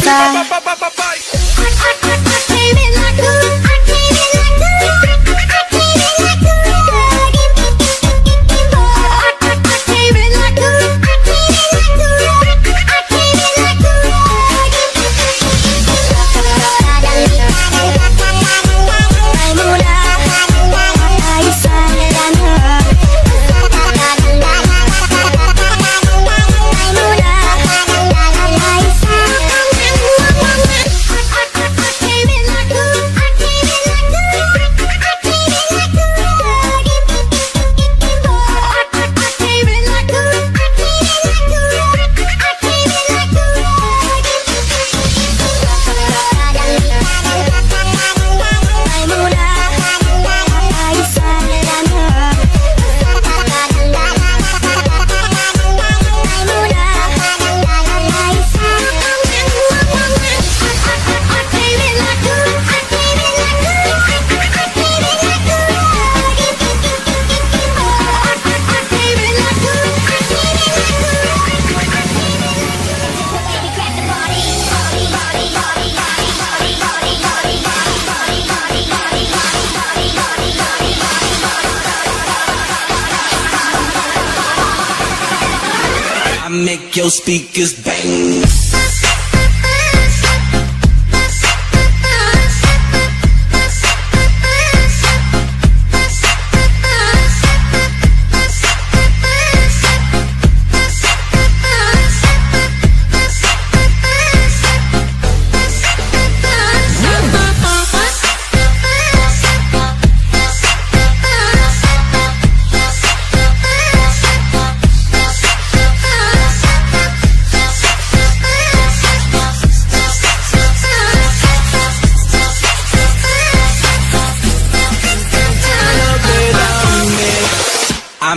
dançar. speakers Back.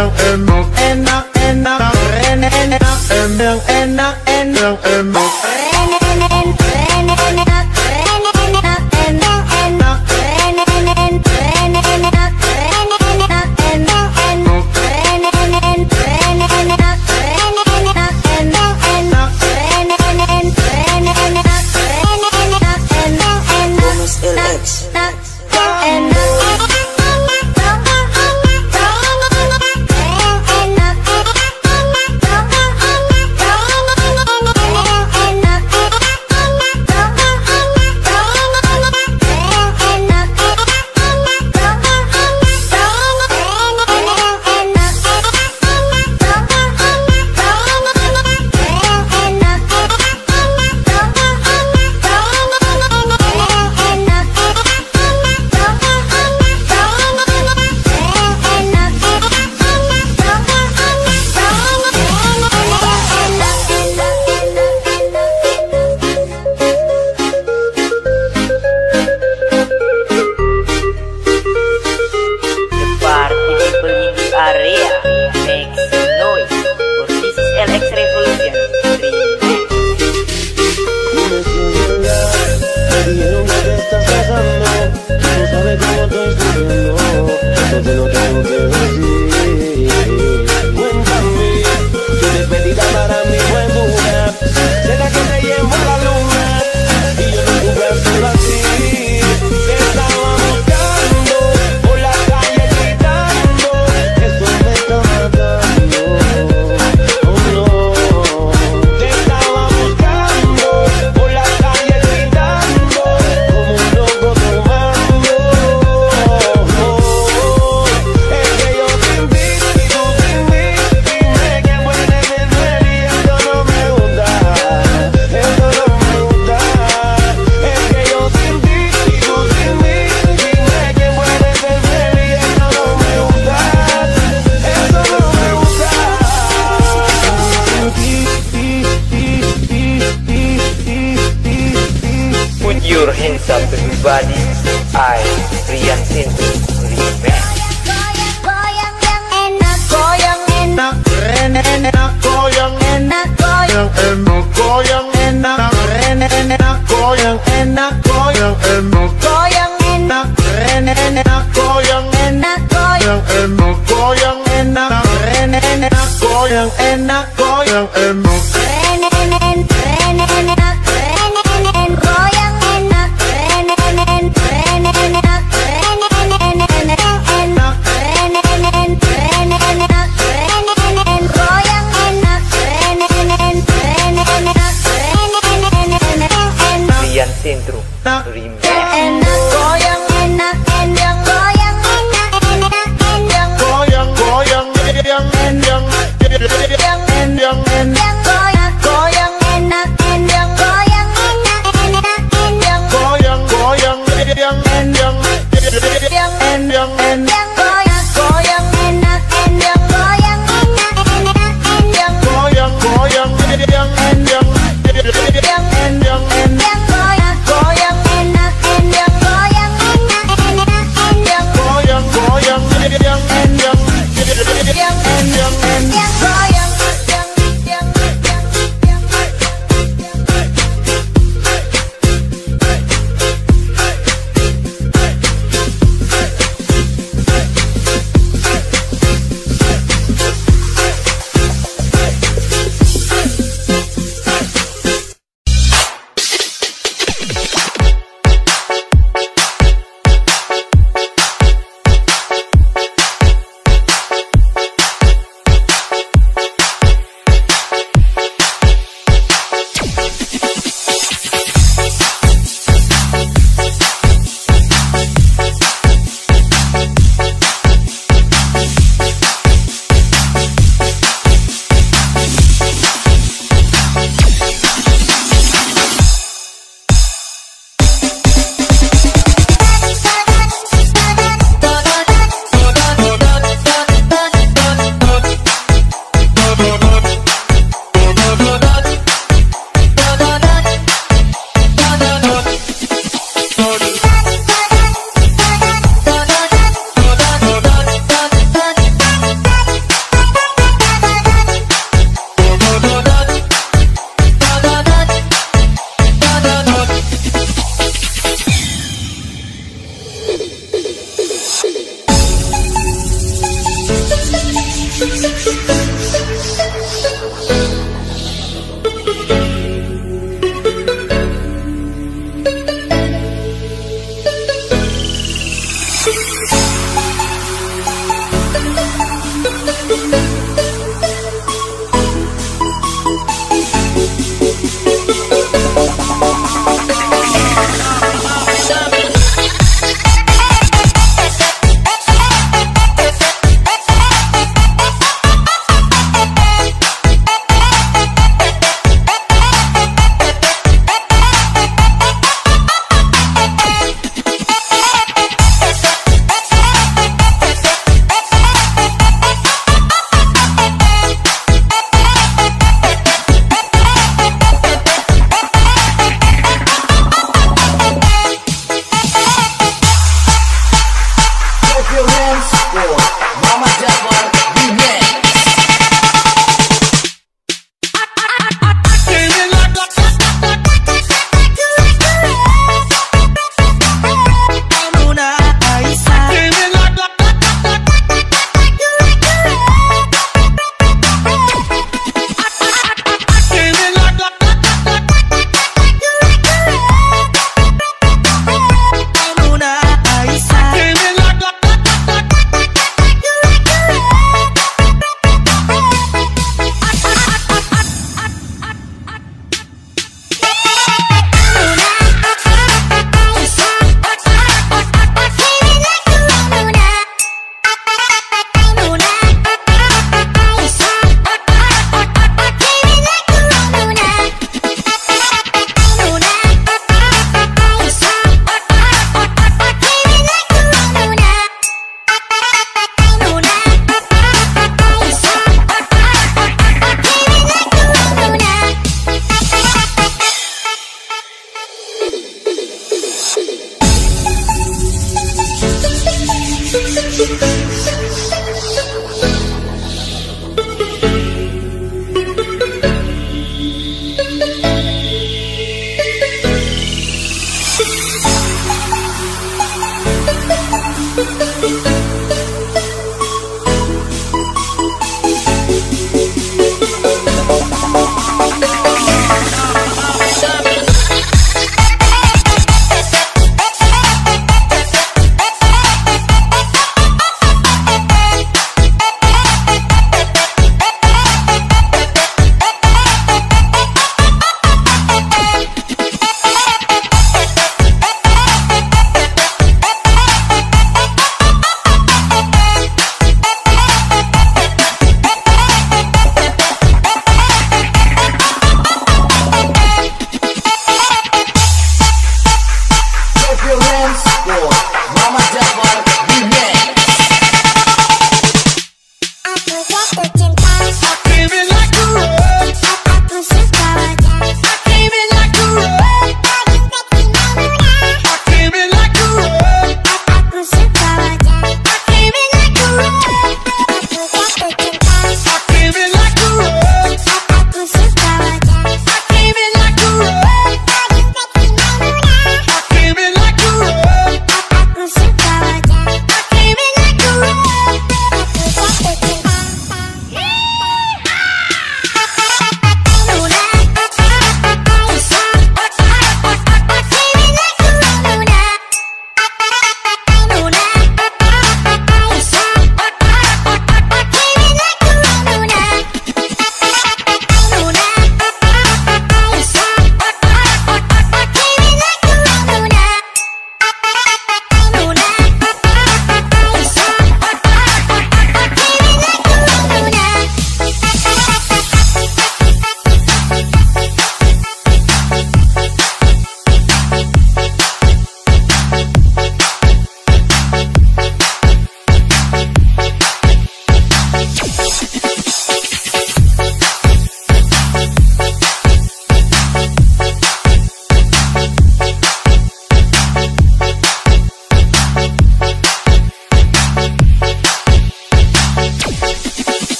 and and and and and and and and and and and Your hands up everybody I, Rian Sintu Remix Goyang enak Goyang enak enak Goyang enak Goyang enak Goyang enak goyang enak Goyang enak Goyang enak Goyang enak goyang enak Goyang enak Goyang enak Goyang enak enak Goyang enak Goyang enak enak Remix. enak Goyang enak enak